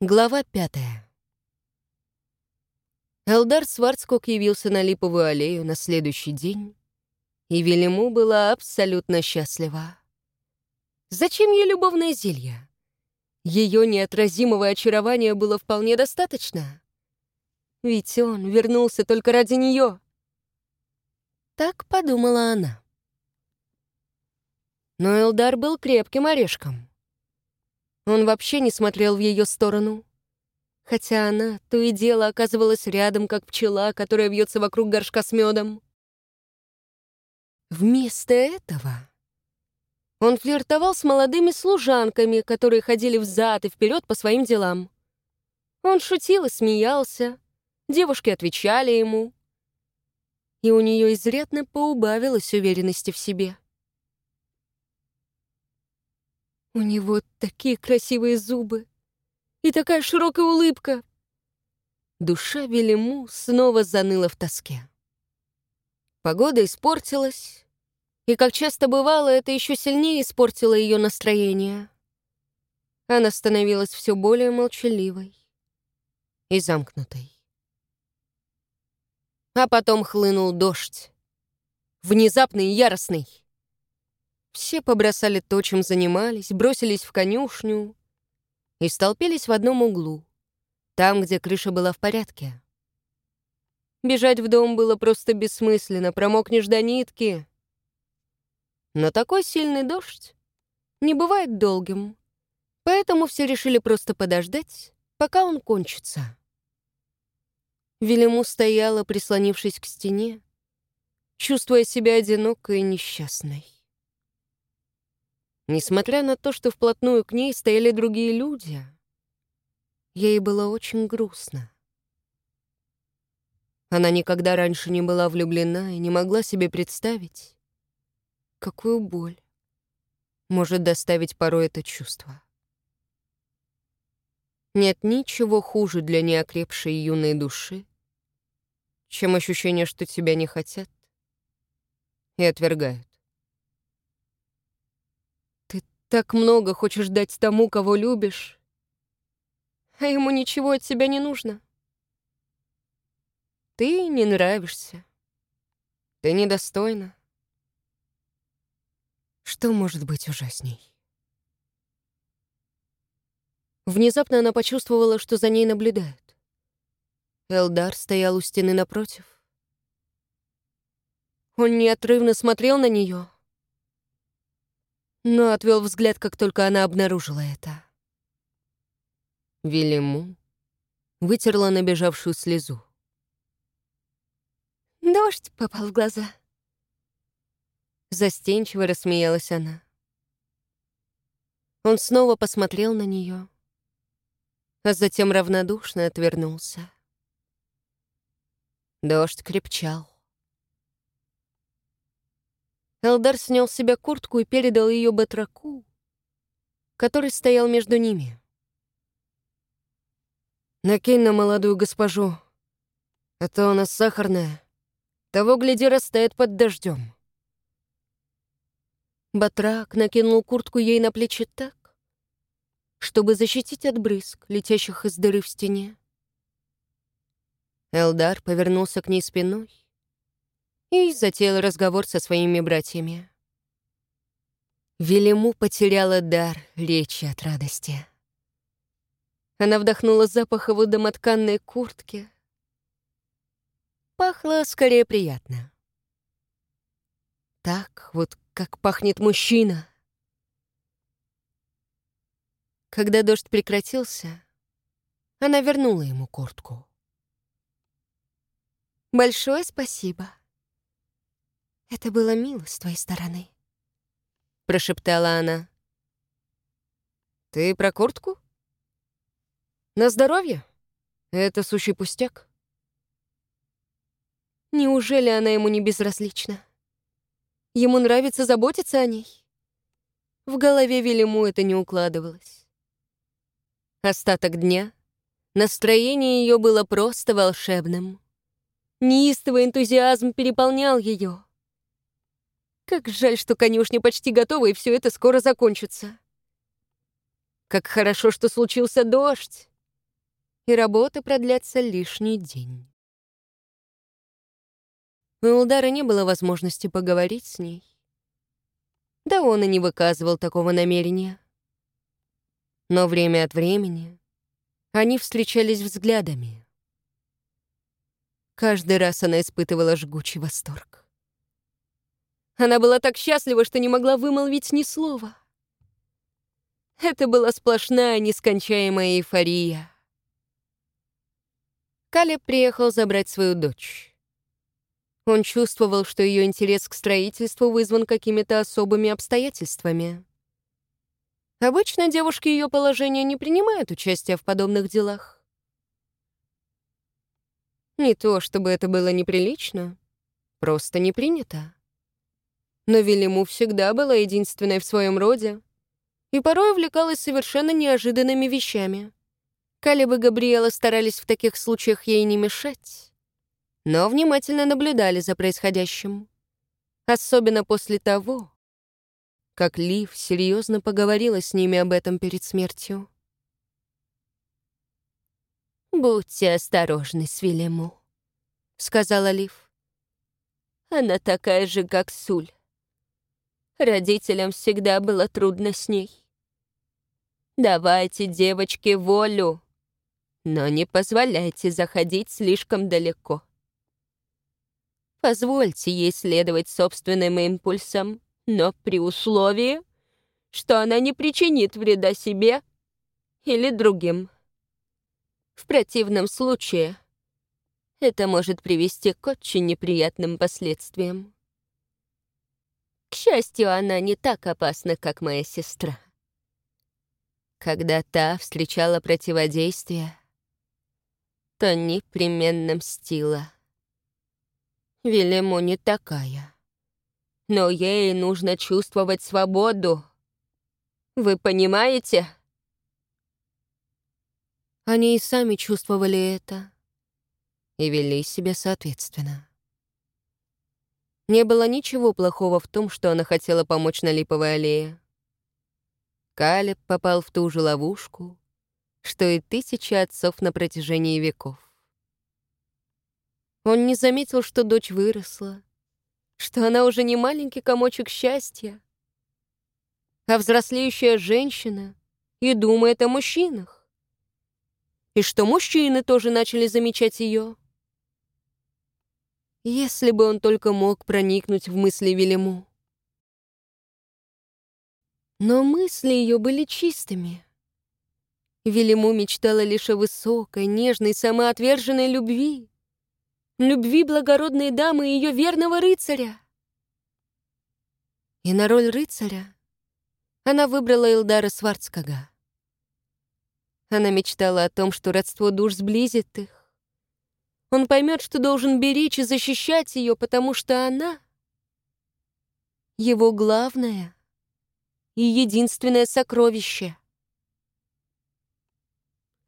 Глава пятая. Элдар Сварцкок явился на Липовую аллею на следующий день, и Велиму была абсолютно счастлива. Зачем ей любовное зелье? Ее неотразимого очарования было вполне достаточно. Ведь он вернулся только ради нее. Так подумала она. Но Элдар был крепким орешком. Он вообще не смотрел в ее сторону. Хотя она то и дело оказывалась рядом, как пчела, которая вьется вокруг горшка с медом. Вместо этого он флиртовал с молодыми служанками, которые ходили взад и вперед по своим делам. Он шутил и смеялся, девушки отвечали ему. И у нее изрядно поубавилось уверенности в себе. У него такие красивые зубы и такая широкая улыбка. Душа Велиму снова заныла в тоске. Погода испортилась, и, как часто бывало, это еще сильнее испортило ее настроение. Она становилась все более молчаливой и замкнутой. А потом хлынул дождь. Внезапный и яростный. Все побросали то, чем занимались, бросились в конюшню и столпились в одном углу, там, где крыша была в порядке. Бежать в дом было просто бессмысленно, промокнешь до нитки. Но такой сильный дождь не бывает долгим, поэтому все решили просто подождать, пока он кончится. Велиму стояла, прислонившись к стене, чувствуя себя одинокой и несчастной. Несмотря на то, что вплотную к ней стояли другие люди, ей было очень грустно. Она никогда раньше не была влюблена и не могла себе представить, какую боль может доставить порой это чувство. Нет ничего хуже для неокрепшей юной души, чем ощущение, что тебя не хотят и отвергают. Так много хочешь дать тому, кого любишь, а ему ничего от тебя не нужно. Ты не нравишься. Ты недостойна. Что может быть ужасней? Внезапно она почувствовала, что за ней наблюдают. Элдар стоял у стены напротив. Он неотрывно смотрел на нее, но отвел взгляд, как только она обнаружила это. Велиму вытерла набежавшую слезу. «Дождь попал в глаза». Застенчиво рассмеялась она. Он снова посмотрел на нее, а затем равнодушно отвернулся. Дождь крепчал. Элдар снял с себя куртку и передал ее батраку, который стоял между ними. «Накинь на молодую госпожу, а то она сахарная. Того, гляди, растает под дождем. Батрак накинул куртку ей на плечи так, чтобы защитить от брызг, летящих из дыры в стене. Элдар повернулся к ней спиной и затеял разговор со своими братьями. Велиму потеряла дар речи от радости. Она вдохнула запах его домотканной куртки. Пахло скорее приятно. Так вот, как пахнет мужчина. Когда дождь прекратился, она вернула ему куртку. «Большое спасибо», «Это было мило с твоей стороны», — прошептала она. «Ты про куртку?» «На здоровье? Это сущий пустяк». Неужели она ему не безразлична? Ему нравится заботиться о ней? В голове Велиму это не укладывалось. Остаток дня настроение ее было просто волшебным. Неистовый энтузиазм переполнял ее. Как жаль, что конюшня почти готова, и все это скоро закончится. Как хорошо, что случился дождь. и работы продлятся лишний день. У Элдара не было возможности поговорить с ней. Да он и не выказывал такого намерения. Но время от времени они встречались взглядами. Каждый раз она испытывала жгучий восторг. Она была так счастлива, что не могла вымолвить ни слова. Это была сплошная, нескончаемая эйфория. Калеб приехал забрать свою дочь. Он чувствовал, что ее интерес к строительству вызван какими-то особыми обстоятельствами. Обычно девушки ее положения не принимают участия в подобных делах. Не то, чтобы это было неприлично, просто не принято. Но Велиму всегда была единственной в своем роде и порой увлекалась совершенно неожиданными вещами. Калиб и Габриэла старались в таких случаях ей не мешать, но внимательно наблюдали за происходящим. Особенно после того, как Лив серьезно поговорила с ними об этом перед смертью. «Будьте осторожны с Вильяму», — сказала Лив. «Она такая же, как Суль. Родителям всегда было трудно с ней. Давайте девочке волю, но не позволяйте заходить слишком далеко. Позвольте ей следовать собственным импульсам, но при условии, что она не причинит вреда себе или другим. В противном случае это может привести к очень неприятным последствиям. К счастью, она не так опасна, как моя сестра. Когда та встречала противодействие, то непременно мстила. Велему не такая но ей нужно чувствовать свободу. Вы понимаете? Они и сами чувствовали это и вели себя соответственно. Не было ничего плохого в том, что она хотела помочь на Липовой аллее. Калеб попал в ту же ловушку, что и тысячи отцов на протяжении веков. Он не заметил, что дочь выросла, что она уже не маленький комочек счастья, а взрослеющая женщина и думает о мужчинах. И что мужчины тоже начали замечать ее. Если бы он только мог проникнуть в мысли Велиму. Но мысли ее были чистыми. Велиму мечтала лишь о высокой, нежной, самоотверженной любви любви благородной дамы и ее верного рыцаря. И на роль рыцаря она выбрала Илдара Сварцкага. Она мечтала о том, что родство душ сблизит их. Он поймет, что должен беречь и защищать ее, потому что она — его главное и единственное сокровище.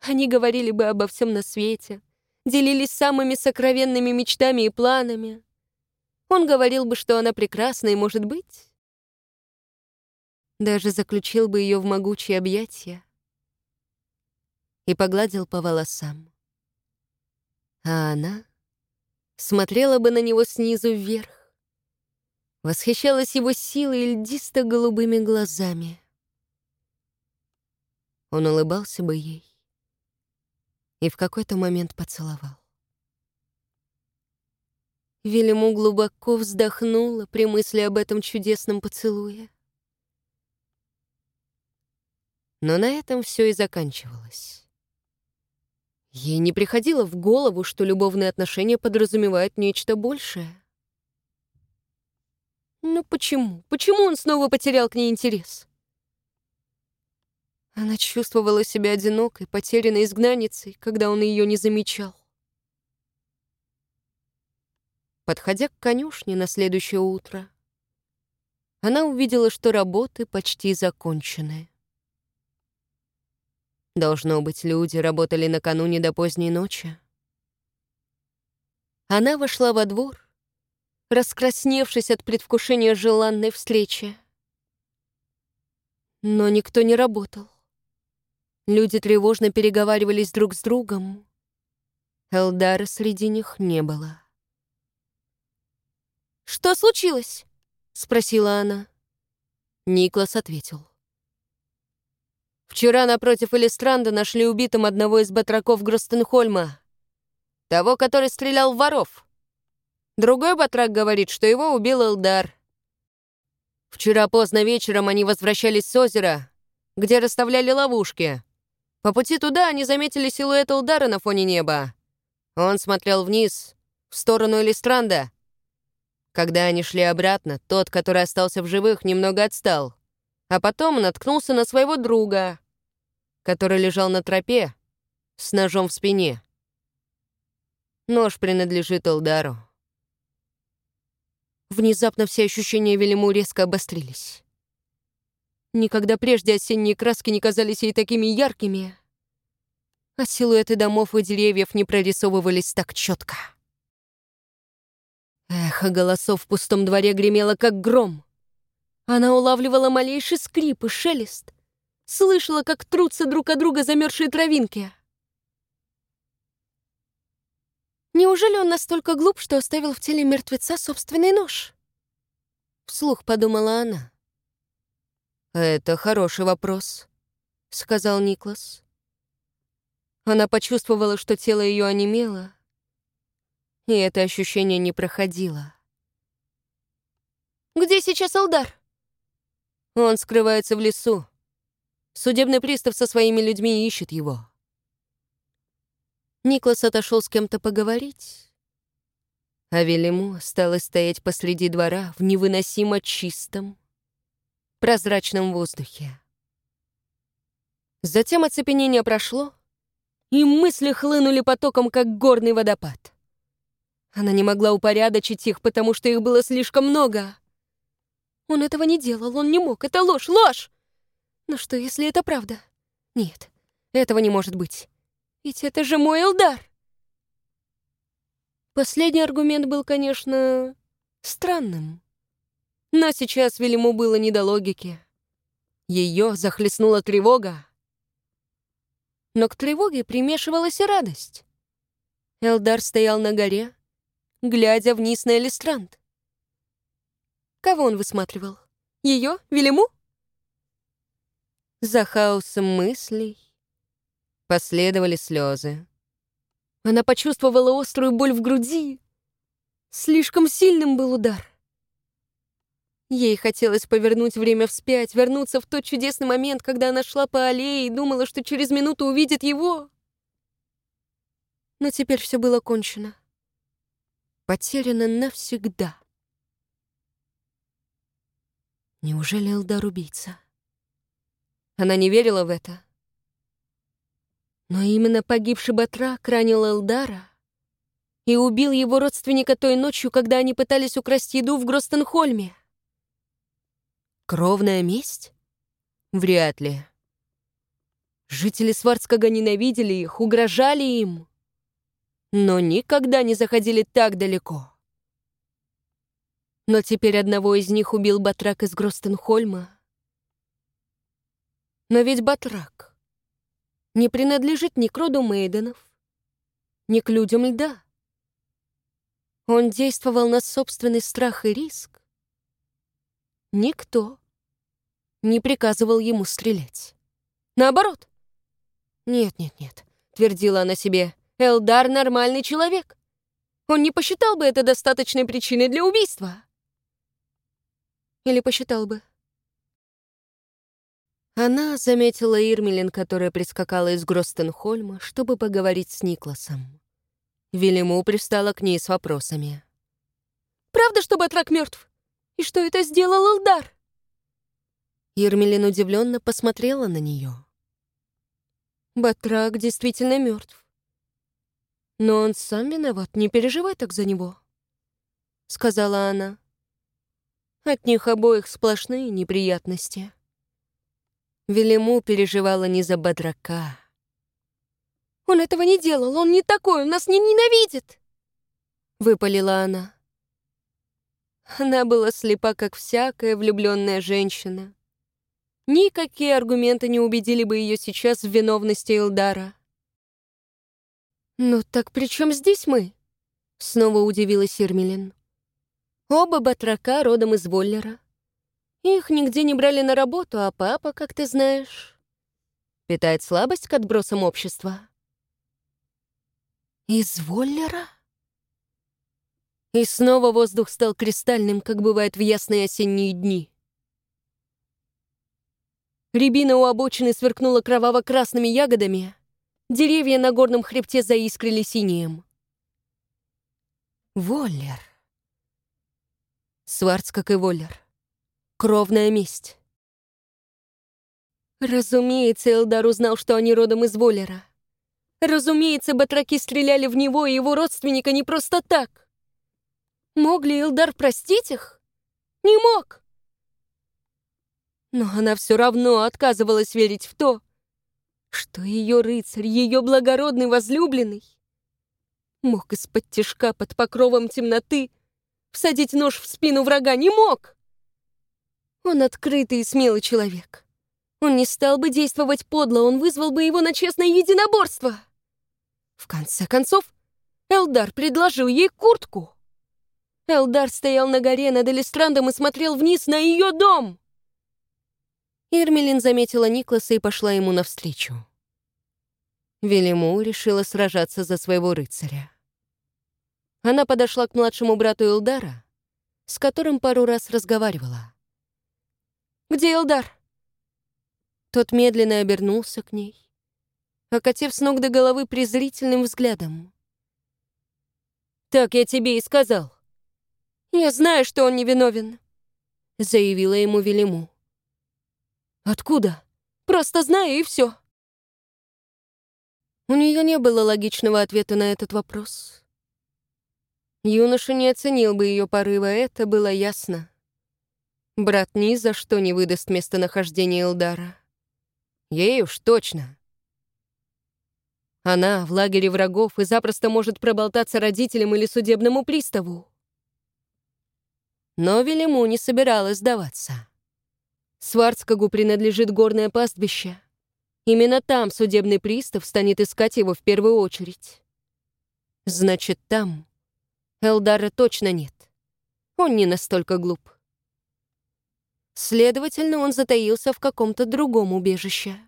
Они говорили бы обо всем на свете — делились самыми сокровенными мечтами и планами. Он говорил бы, что она прекрасна и может быть. Даже заключил бы ее в могучие объятия и погладил по волосам. А она смотрела бы на него снизу вверх, восхищалась его силой и льдисто-голубыми глазами. Он улыбался бы ей, и в какой-то момент поцеловал. Велиму глубоко вздохнула при мысли об этом чудесном поцелуе. Но на этом все и заканчивалось. Ей не приходило в голову, что любовные отношения подразумевают нечто большее. Ну почему? Почему он снова потерял к ней интерес? Она чувствовала себя одинокой, потерянной изгнанницей, когда он ее не замечал. Подходя к конюшне на следующее утро, она увидела, что работы почти закончены. Должно быть, люди работали накануне до поздней ночи. Она вошла во двор, раскрасневшись от предвкушения желанной встречи. Но никто не работал. Люди тревожно переговаривались друг с другом. Элдара среди них не было. «Что случилось?» — спросила она. Никлас ответил. «Вчера напротив Элистранда нашли убитым одного из батраков Гростенхольма, того, который стрелял в воров. Другой батрак говорит, что его убил Элдар. Вчера поздно вечером они возвращались с озера, где расставляли ловушки. По пути туда они заметили силуэт Элдара на фоне неба. Он смотрел вниз, в сторону Элистранда. Когда они шли обратно, тот, который остался в живых, немного отстал, а потом наткнулся на своего друга, который лежал на тропе с ножом в спине. Нож принадлежит Элдару. Внезапно все ощущения Велиму резко обострились. Никогда прежде осенние краски не казались ей такими яркими, а силуэты домов и деревьев не прорисовывались так четко. Эхо голосов в пустом дворе гремело, как гром. Она улавливала малейший скрип и шелест, слышала, как трутся друг от друга замерзшие травинки. Неужели он настолько глуп, что оставил в теле мертвеца собственный нож? Вслух подумала она. «Это хороший вопрос», — сказал Никлас. Она почувствовала, что тело ее онемело, и это ощущение не проходило. «Где сейчас Алдар?» «Он скрывается в лесу. Судебный пристав со своими людьми ищет его». Никлас отошел с кем-то поговорить, а Велиму осталось стоять посреди двора в невыносимо чистом, прозрачном воздухе. Затем оцепенение прошло, и мысли хлынули потоком, как горный водопад. Она не могла упорядочить их, потому что их было слишком много. Он этого не делал, он не мог. Это ложь, ложь! Но что, если это правда? Нет, этого не может быть. Ведь это же мой Элдар! Последний аргумент был, конечно, странным. Но сейчас Велиму было не до логики. Ее захлестнула тревога. Но к тревоге примешивалась и радость. Элдар стоял на горе, глядя вниз на Элистранд. Кого он высматривал? Ее? Велиму? За хаосом мыслей последовали слезы. Она почувствовала острую боль в груди. Слишком сильным был удар. Ей хотелось повернуть время вспять, вернуться в тот чудесный момент, когда она шла по аллее и думала, что через минуту увидит его. Но теперь все было кончено. Потеряно навсегда. Неужели Элдар убийца? Она не верила в это. Но именно погибший Батрак ранил Элдара и убил его родственника той ночью, когда они пытались украсть еду в Гростенхольме. Кровная месть? Вряд ли. Жители Сварцкага ненавидели их, угрожали им, но никогда не заходили так далеко. Но теперь одного из них убил Батрак из Гростенхольма. Но ведь Батрак не принадлежит ни к роду Мейденов, ни к людям льда. Он действовал на собственный страх и риск. Никто не приказывал ему стрелять. Наоборот. «Нет-нет-нет», — твердила она себе, — «Элдар — нормальный человек. Он не посчитал бы это достаточной причиной для убийства». Или посчитал бы. Она заметила Ирмелин, которая прискакала из Гростенхольма, чтобы поговорить с Никласом. Велиму пристала к ней с вопросами. «Правда, что Батрак мертв? И что это сделал Элдар?» Ермелин удивленно посмотрела на нее. Батрак действительно мертв. Но он сам виноват, не переживай так за него, сказала она. От них обоих сплошные неприятности. Велиму переживала не за Батрака. «Он этого не делал, он не такой, он нас не ненавидит!» Выпалила она. Она была слепа, как всякая влюбленная женщина Никакие аргументы не убедили бы ее сейчас в виновности Элдара. «Ну так при чем здесь мы?» Снова удивилась Ирмелин. Оба батрака родом из Воллера. Их нигде не брали на работу, а папа, как ты знаешь, питает слабость к отбросам общества. Из Воллера? И снова воздух стал кристальным, как бывает в ясные осенние дни. Рябина у обочины сверкнула кроваво-красными ягодами, деревья на горном хребте заискрили синим. Воллер. Сварц, как и Воллер. Кровная месть. Разумеется, Элдар узнал, что они родом из Воллера. Разумеется, батраки стреляли в него и его родственника не просто так. Мог ли Элдар простить их? Не мог. Но она все равно отказывалась верить в то, что ее рыцарь, ее благородный возлюбленный, мог из-под тишка под покровом темноты всадить нож в спину врага не мог. Он открытый и смелый человек. Он не стал бы действовать подло, он вызвал бы его на честное единоборство. В конце концов, Элдар предложил ей куртку. Элдар стоял на горе над Элистрандом и смотрел вниз на ее дом. Ирмелин заметила Никласа и пошла ему навстречу. Велиму решила сражаться за своего рыцаря. Она подошла к младшему брату Элдара, с которым пару раз разговаривала. «Где Элдар?» Тот медленно обернулся к ней, окатив с ног до головы презрительным взглядом. «Так я тебе и сказал». «Я знаю, что он невиновен», — заявила ему Велиму. «Откуда?» «Просто знаю, и все. У нее не было логичного ответа на этот вопрос. Юноша не оценил бы ее порыва, это было ясно. Брат ни за что не выдаст местонахождение Элдара. Ей уж точно. Она в лагере врагов и запросто может проболтаться родителям или судебному приставу. Но Велиму не собиралась сдаваться. Сварцкагу принадлежит горное пастбище — Именно там судебный пристав станет искать его в первую очередь. Значит, там Элдара точно нет. Он не настолько глуп. Следовательно, он затаился в каком-то другом убежище.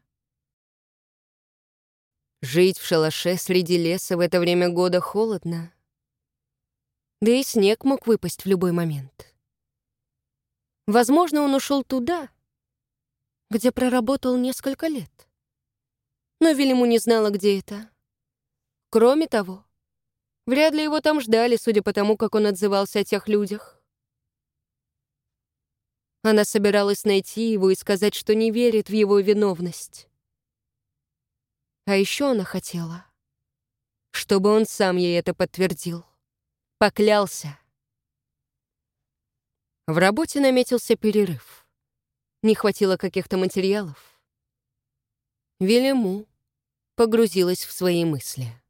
Жить в шалаше среди леса в это время года холодно. Да и снег мог выпасть в любой момент. Возможно, он ушел туда, где проработал несколько лет но Велиму не знала, где это. Кроме того, вряд ли его там ждали, судя по тому, как он отзывался о тех людях. Она собиралась найти его и сказать, что не верит в его виновность. А еще она хотела, чтобы он сам ей это подтвердил. Поклялся. В работе наметился перерыв. Не хватило каких-то материалов. Велиму погрузилась в свои мысли.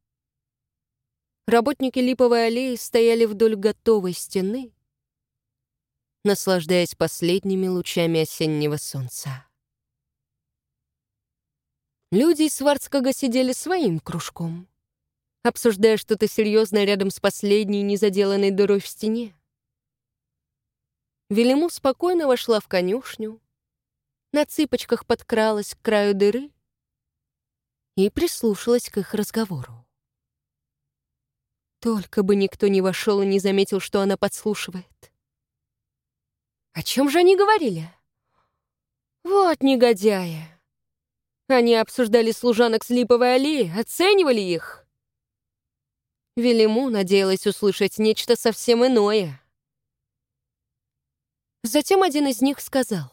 Работники липовой аллеи стояли вдоль готовой стены, наслаждаясь последними лучами осеннего солнца. Люди из Сварцкага сидели своим кружком, обсуждая что-то серьезное рядом с последней незаделанной дырой в стене. Велиму спокойно вошла в конюшню, на цыпочках подкралась к краю дыры и прислушалась к их разговору. Только бы никто не вошел и не заметил, что она подслушивает. О чем же они говорили? Вот негодяи. Они обсуждали служанок с липовой аллеи, оценивали их. Велиму надеялась услышать нечто совсем иное. Затем один из них сказал.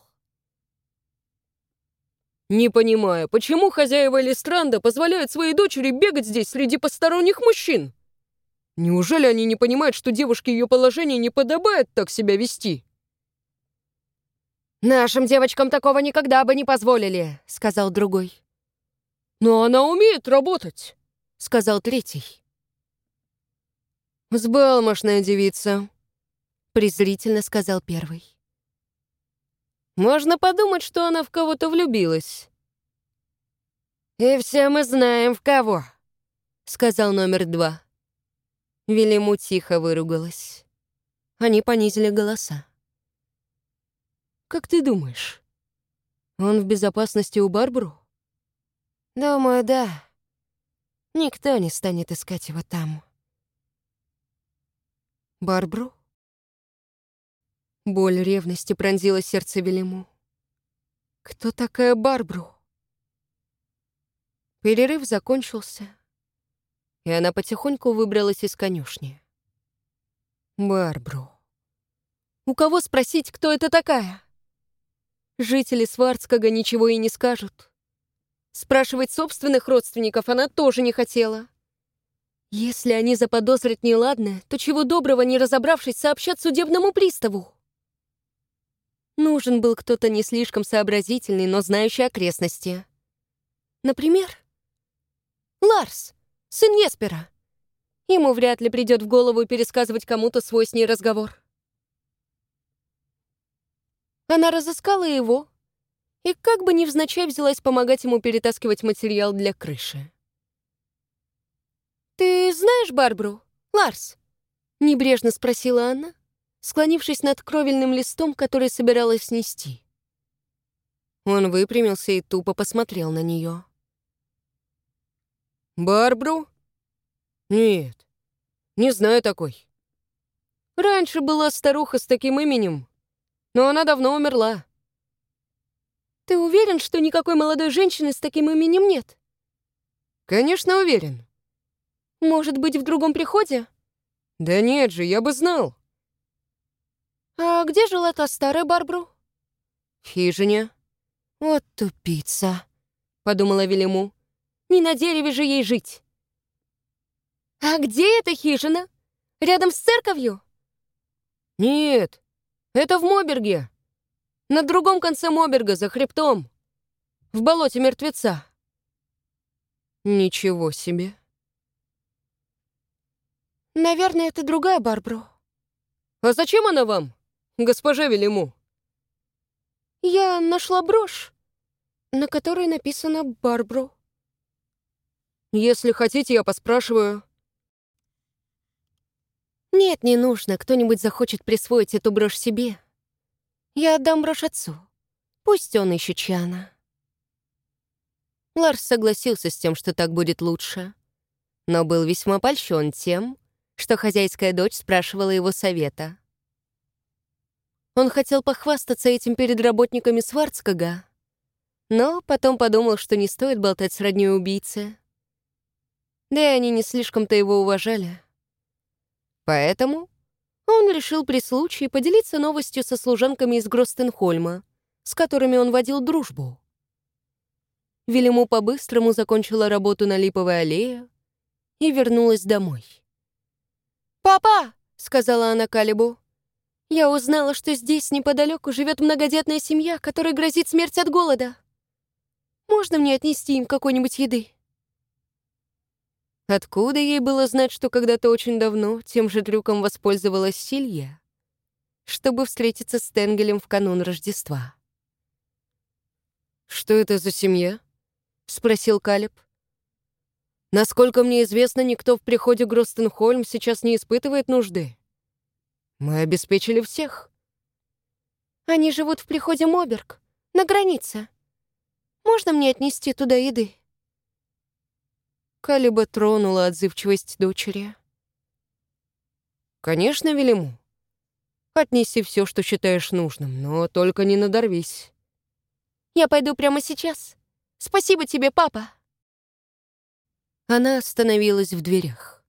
«Не понимаю, почему хозяева Элистранда позволяют своей дочери бегать здесь среди посторонних мужчин? Неужели они не понимают, что девушке ее положения не подобает так себя вести?» «Нашим девочкам такого никогда бы не позволили», — сказал другой. «Но она умеет работать», — сказал третий. «Сбалмошная девица», — презрительно сказал первый. Можно подумать, что она в кого-то влюбилась. «И все мы знаем, в кого», — сказал номер два. Велиму тихо выругалась. Они понизили голоса. «Как ты думаешь, он в безопасности у Барбару?» «Думаю, да. Никто не станет искать его там». «Барбару?» Боль ревности пронзила сердце Велиму. «Кто такая Барбру?» Перерыв закончился, и она потихоньку выбралась из конюшни. Барбру. У кого спросить, кто это такая? Жители Сварцкага ничего и не скажут. Спрашивать собственных родственников она тоже не хотела. Если они заподозрят неладное, то чего доброго, не разобравшись, сообщат судебному приставу. Нужен был кто-то не слишком сообразительный, но знающий окрестности. Например, Ларс, сын Еспера. Ему вряд ли придет в голову пересказывать кому-то свой с ней разговор. Она разыскала его и как бы невзначай взялась помогать ему перетаскивать материал для крыши. «Ты знаешь Барбру, Ларс?» — небрежно спросила она, склонившись над кровельным листом, который собиралась снести. Он выпрямился и тупо посмотрел на нее. «Барбру? Нет, не знаю такой. Раньше была старуха с таким именем, но она давно умерла». «Ты уверен, что никакой молодой женщины с таким именем нет?» «Конечно, уверен». «Может быть, в другом приходе?» «Да нет же, я бы знал». «А где жила та старая Барбру?» «В хижине». «Вот тупица», — подумала Велиму. «Не на дереве же ей жить». «А где эта хижина? Рядом с церковью?» «Нет, это в Моберге. На другом конце Моберга, за хребтом. В болоте мертвеца». «Ничего себе». «Наверное, это другая Барбру». «А зачем она вам?» госпожа Велиму?» «Я нашла брошь, на которой написано «Барбру». «Если хотите, я поспрашиваю». «Нет, не нужно. Кто-нибудь захочет присвоить эту брошь себе. Я отдам брошь отцу. Пусть он ищет Чана». Ларс согласился с тем, что так будет лучше, но был весьма польщен тем, что хозяйская дочь спрашивала его совета. Он хотел похвастаться этим перед работниками Сварцкага, но потом подумал, что не стоит болтать с роднёй убийцы. Да и они не слишком-то его уважали. Поэтому он решил при случае поделиться новостью со служанками из Гростенхольма, с которыми он водил дружбу. Велиму по-быстрому закончила работу на Липовой аллее и вернулась домой. «Папа!» — сказала она Калибу. Я узнала, что здесь неподалеку живет многодетная семья, которой грозит смерть от голода. Можно мне отнести им какой-нибудь еды? Откуда ей было знать, что когда-то очень давно тем же трюком воспользовалась Силья, чтобы встретиться с Тенгелем в канун Рождества? «Что это за семья?» — спросил Калеб. «Насколько мне известно, никто в приходе Гростенхольм сейчас не испытывает нужды». Мы обеспечили всех. Они живут в приходе Моберг, на границе. Можно мне отнести туда еды?» Калиба тронула отзывчивость дочери. «Конечно, Велиму. Отнеси все, что считаешь нужным, но только не надорвись». «Я пойду прямо сейчас. Спасибо тебе, папа». Она остановилась в дверях.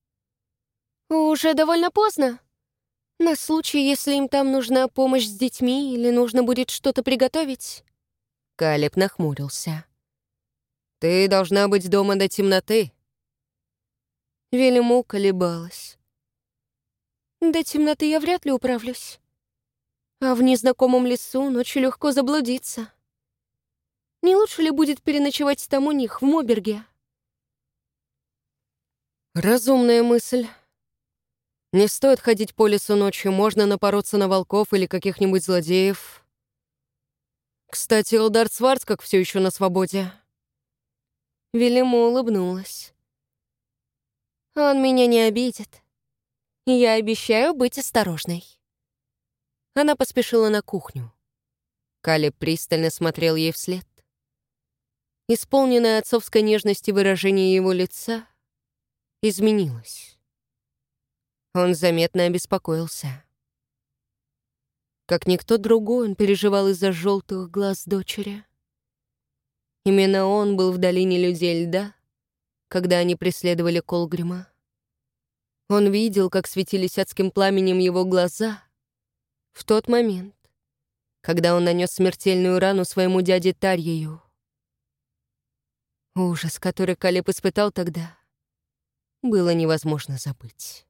«Уже довольно поздно», на случай, если им там нужна помощь с детьми или нужно будет что-то приготовить. Калеб нахмурился. «Ты должна быть дома до темноты». Велиму колебалась. «До темноты я вряд ли управлюсь. А в незнакомом лесу ночью легко заблудиться. Не лучше ли будет переночевать там у них, в Моберге?» «Разумная мысль», не стоит ходить по лесу ночью, можно напороться на волков или каких-нибудь злодеев. Кстати, Элдар Сварц как все еще на свободе. Велиму улыбнулась. Он меня не обидит. Я обещаю быть осторожной. Она поспешила на кухню. Калеб пристально смотрел ей вслед. Исполненное отцовской нежности выражение его лица изменилось. Он заметно обеспокоился. Как никто другой, он переживал из-за желтых глаз дочери. Именно он был в долине людей льда, когда они преследовали Колгрима. Он видел, как светились адским пламенем его глаза в тот момент, когда он нанес смертельную рану своему дяде Тарьею. Ужас, который Калеб испытал тогда, было невозможно забыть.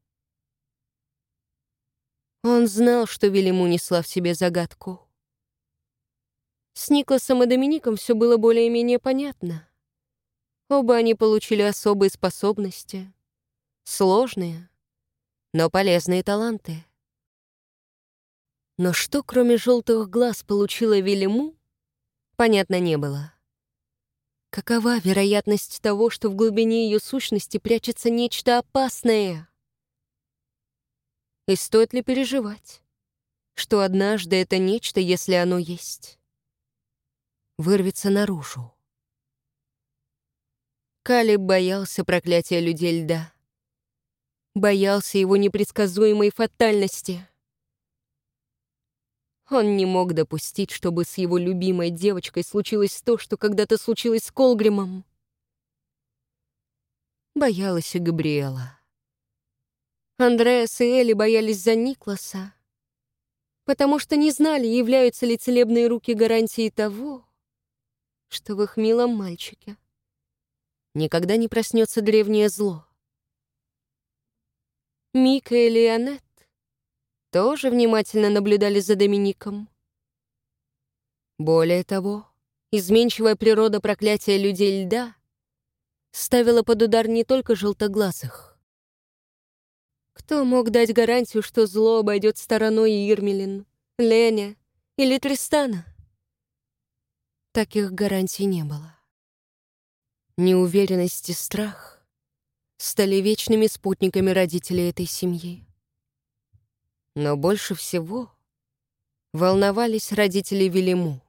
Он знал, что Велиму несла в себе загадку. С Никласом и Домиником все было более-менее понятно. Оба они получили особые способности, сложные, но полезные таланты. Но что, кроме желтых глаз, получила Велиму, понятно не было. Какова вероятность того, что в глубине ее сущности прячется нечто опасное? И стоит ли переживать, что однажды это нечто, если оно есть, вырвется наружу? Калиб боялся проклятия людей льда. Боялся его непредсказуемой фатальности. Он не мог допустить, чтобы с его любимой девочкой случилось то, что когда-то случилось с Колгримом. Боялась и Габриэла. Андреас и Элли боялись за Никласа, потому что не знали, являются ли целебные руки гарантией того, что в их милом мальчике никогда не проснется древнее зло. Мика и Леонет тоже внимательно наблюдали за Домиником. Более того, изменчивая природа проклятия людей льда ставила под удар не только желтоглазых, кто мог дать гарантию, что зло обойдет стороной Ирмелин, Леня или Тристана? Таких гарантий не было. Неуверенность и страх стали вечными спутниками родителей этой семьи. Но больше всего волновались родители Велиму.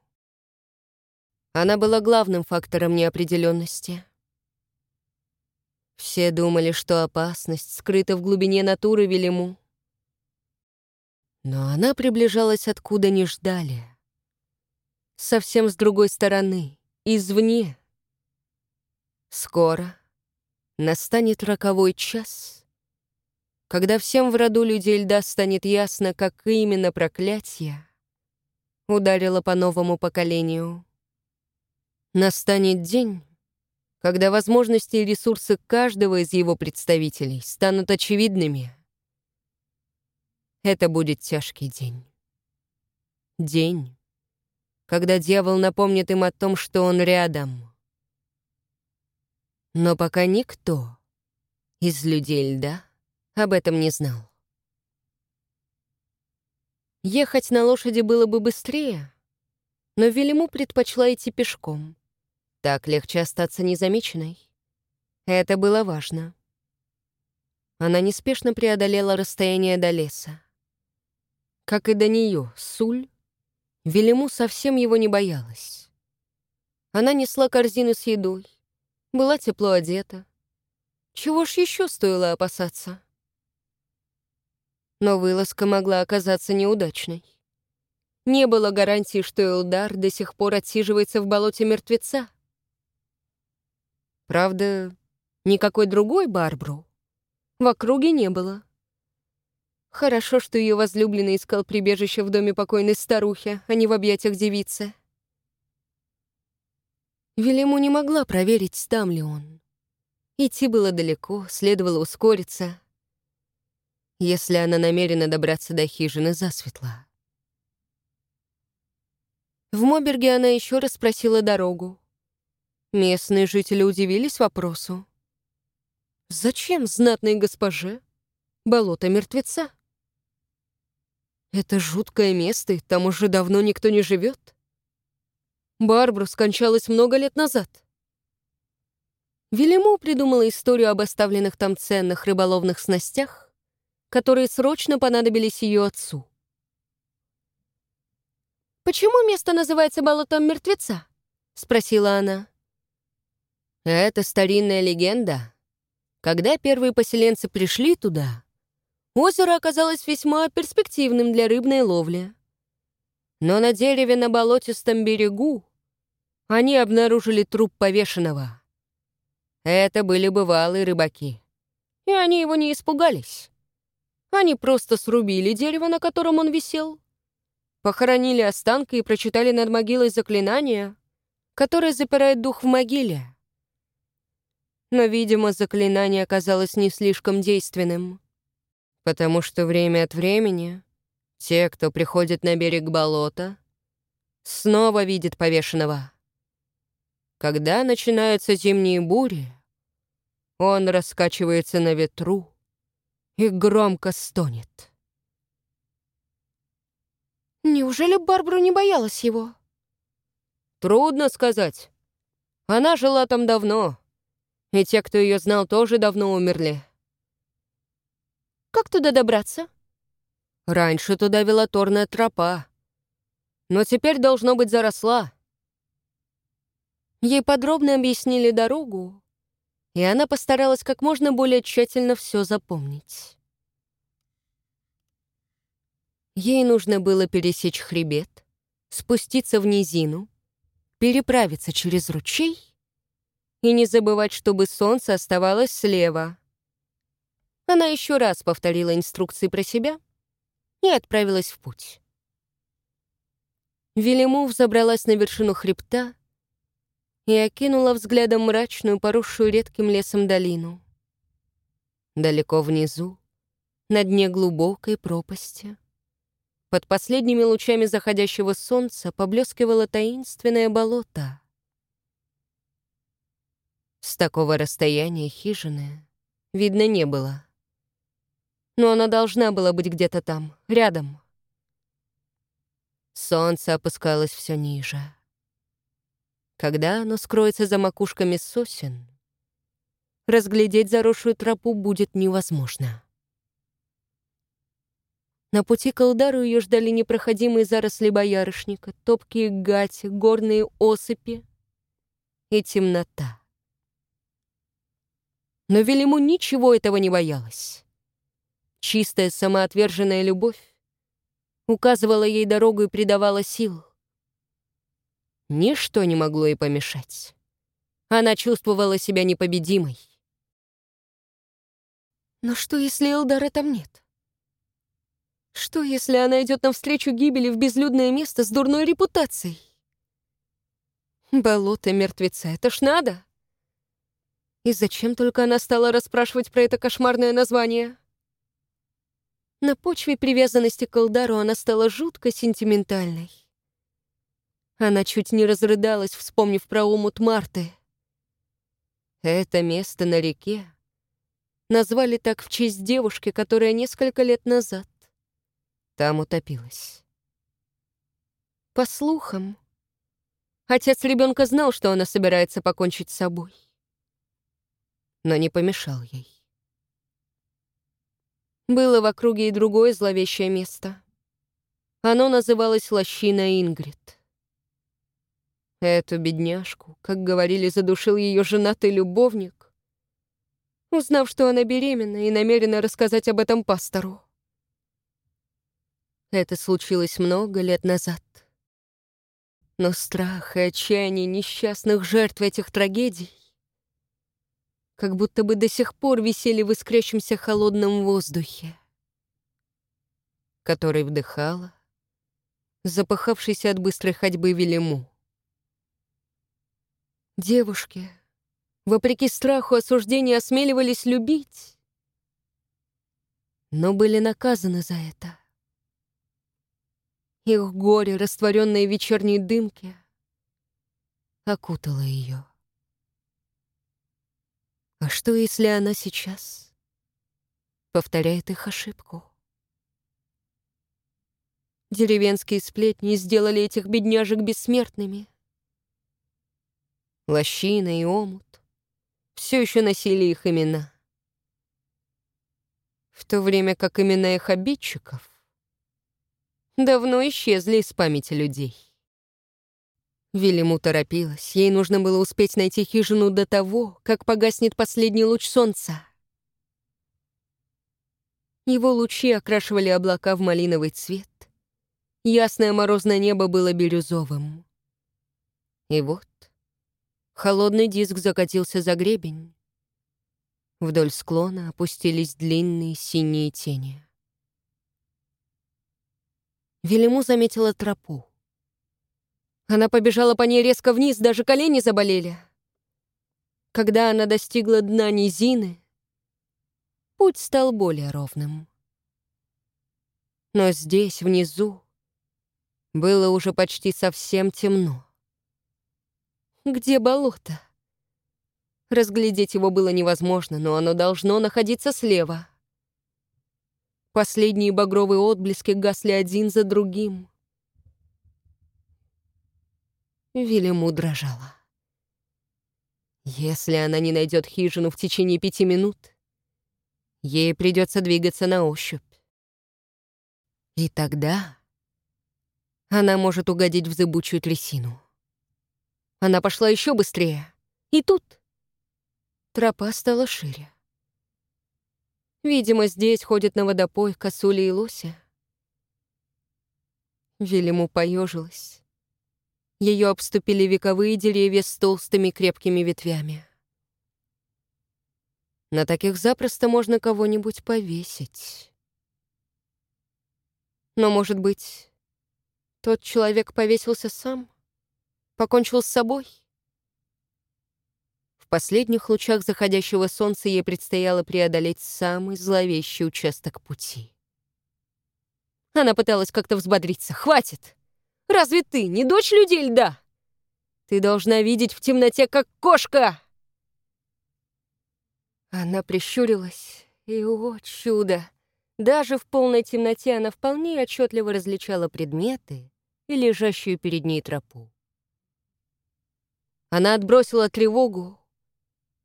Она была главным фактором неопределенности — все думали, что опасность скрыта в глубине натуры Велиму. Но она приближалась откуда не ждали. Совсем с другой стороны, извне. Скоро настанет роковой час, когда всем в роду людей льда станет ясно, как именно проклятие ударило по новому поколению. Настанет день, когда возможности и ресурсы каждого из его представителей станут очевидными. Это будет тяжкий день. День, когда дьявол напомнит им о том, что он рядом. Но пока никто из людей льда об этом не знал. Ехать на лошади было бы быстрее, но Велиму предпочла идти пешком — так легче остаться незамеченной. Это было важно. Она неспешно преодолела расстояние до леса. Как и до нее, Суль, Велиму совсем его не боялась. Она несла корзину с едой, была тепло одета. Чего ж еще стоило опасаться? Но вылазка могла оказаться неудачной. Не было гарантии, что Элдар до сих пор отсиживается в болоте мертвеца. Правда, никакой другой Барбру в округе не было. Хорошо, что ее возлюбленный искал прибежище в доме покойной старухи, а не в объятиях девицы. Велиму не могла проверить, там ли он. Идти было далеко, следовало ускориться, если она намерена добраться до хижины засветла. В Моберге она еще раз спросила дорогу. Местные жители удивились вопросу. Зачем знатной госпоже болото мертвеца? Это жуткое место, и там уже давно никто не живет. Барбару скончалась много лет назад. Велиму придумала историю об оставленных там ценных рыболовных снастях, которые срочно понадобились ее отцу. «Почему место называется болотом мертвеца?» — спросила она. «Это старинная легенда. Когда первые поселенцы пришли туда, озеро оказалось весьма перспективным для рыбной ловли. Но на дереве на болотистом берегу они обнаружили труп повешенного. Это были бывалые рыбаки. И они его не испугались. Они просто срубили дерево, на котором он висел, похоронили останки и прочитали над могилой заклинание, которое запирает дух в могиле. Но, видимо, заклинание оказалось не слишком действенным, потому что время от времени те, кто приходит на берег болота, снова видят повешенного. Когда начинаются зимние бури, он раскачивается на ветру и громко стонет. Неужели Барбара не боялась его? Трудно сказать. Она жила там давно, и те, кто ее знал, тоже давно умерли. Как туда добраться? Раньше туда вела торная тропа, но теперь должно быть заросла. Ей подробно объяснили дорогу, и она постаралась как можно более тщательно все запомнить. Ей нужно было пересечь хребет, спуститься в низину, переправиться через ручей и не забывать, чтобы солнце оставалось слева. Она еще раз повторила инструкции про себя и отправилась в путь. Велиму взобралась на вершину хребта и окинула взглядом мрачную, поросшую редким лесом долину. Далеко внизу, на дне глубокой пропасти, под последними лучами заходящего солнца поблескивало таинственное болото. С такого расстояния хижины видно не было. Но она должна была быть где-то там, рядом. Солнце опускалось все ниже. Когда оно скроется за макушками сосен, разглядеть заросшую тропу будет невозможно. На пути к Алдару ее ждали непроходимые заросли боярышника, топкие гати, горные осыпи и темнота. Но Велиму ничего этого не боялась. Чистая самоотверженная любовь указывала ей дорогу и придавала сил. Ничто не могло ей помешать. Она чувствовала себя непобедимой. Но что, если Элдара там нет? Что, если она идет навстречу гибели в безлюдное место с дурной репутацией? Болото мертвеца, это ж надо! И зачем только она стала расспрашивать про это кошмарное название? На почве привязанности к Элдару она стала жутко сентиментальной. Она чуть не разрыдалась, вспомнив про умут Марты. Это место на реке назвали так в честь девушки, которая несколько лет назад там утопилась. По слухам, отец ребенка знал, что она собирается покончить с собой, но не помешал ей. Было в округе и другое зловещее место. Оно называлось Лощина Ингрид. Эту бедняжку, как говорили, задушил ее женатый любовник, узнав, что она беременна и намерена рассказать об этом пастору. Это случилось много лет назад. Но страх и отчаяние несчастных жертв этих трагедий как будто бы до сих пор висели в искрящемся холодном воздухе, который вдыхала, запахавшийся от быстрой ходьбы Велиму. Девушки, вопреки страху осуждения, осмеливались любить, но были наказаны за это. Их горе, растворенное в вечерней дымке, окутало ее. А что, если она сейчас повторяет их ошибку? Деревенские сплетни сделали этих бедняжек бессмертными — Лощина и омут все еще носили их имена. В то время как имена их обидчиков давно исчезли из памяти людей. Велиму торопилась, ей нужно было успеть найти хижину до того, как погаснет последний луч солнца. Его лучи окрашивали облака в малиновый цвет. Ясное морозное небо было бирюзовым. И вот холодный диск закатился за гребень. Вдоль склона опустились длинные синие тени. Велиму заметила тропу. Она побежала по ней резко вниз, даже колени заболели. Когда она достигла дна низины, путь стал более ровным. Но здесь, внизу, было уже почти совсем темно. Где болото? Разглядеть его было невозможно, но оно должно находиться слева. Последние багровые отблески гасли один за другим. Вильяму дрожала. Если она не найдет хижину в течение пяти минут, Ей придется двигаться на ощупь. И тогда она может угодить в зыбучую трясину. Она пошла еще быстрее. И тут тропа стала шире. Видимо, здесь ходят на водопой косули и лося. Велиму поежилась. Ее обступили вековые деревья с толстыми крепкими ветвями. На таких запросто можно кого-нибудь повесить. Но, может быть, тот человек повесился сам? Покончил с собой? В последних лучах заходящего солнца ей предстояло преодолеть самый зловещий участок пути. Она пыталась как-то взбодриться. «Хватит! Разве ты не дочь людей льда? Ты должна видеть в темноте, как кошка!» Она прищурилась, и, о чудо! Даже в полной темноте она вполне отчетливо различала предметы и лежащую перед ней тропу. Она отбросила тревогу,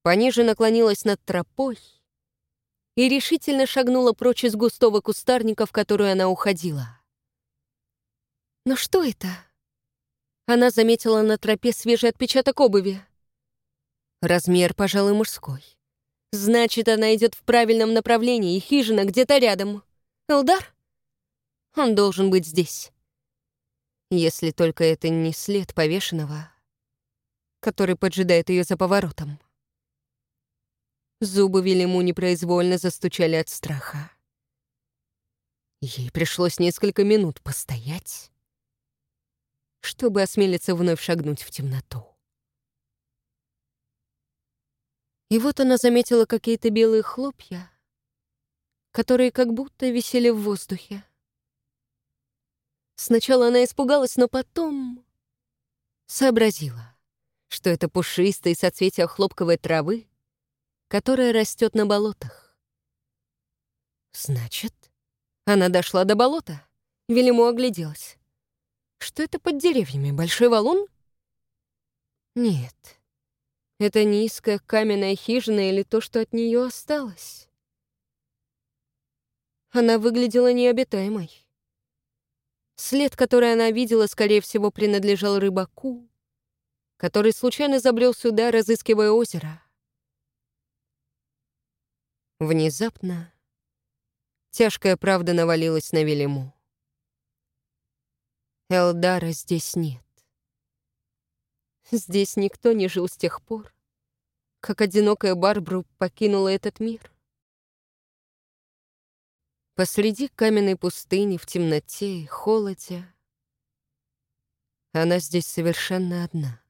пониже наклонилась над тропой и решительно шагнула прочь из густого кустарника, в который она уходила. Но что это? Она заметила на тропе свежий отпечаток обуви. Размер, пожалуй, мужской. Значит, она идет в правильном направлении, и хижина где-то рядом. Элдар? Он должен быть здесь. Если только это не след повешенного, который поджидает ее за поворотом. Зубы Велиму непроизвольно застучали от страха. Ей пришлось несколько минут постоять, чтобы осмелиться вновь шагнуть в темноту. И вот она заметила какие-то белые хлопья, которые как будто висели в воздухе. Сначала она испугалась, но потом сообразила, что это пушистые соцветия хлопковой травы, которая растет на болотах. Значит, она дошла до болота. Велиму огляделась. Что это под деревьями? Большой валун? Нет, это низкая каменная хижина или то, что от нее осталось? Она выглядела необитаемой. След, который она видела, скорее всего, принадлежал рыбаку, который случайно забрел сюда, разыскивая озеро. Внезапно тяжкая правда навалилась на Велиму. Элдара здесь нет. Здесь никто не жил с тех пор, как одинокая Барбру покинула этот мир. Посреди каменной пустыни, в темноте и холоде, она здесь совершенно одна.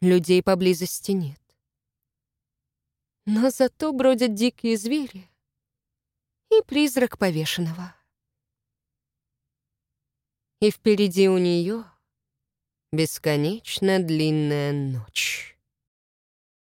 Людей поблизости нет. Но зато бродят дикие звери и призрак повешенного. И впереди у нее бесконечно длинная ночь.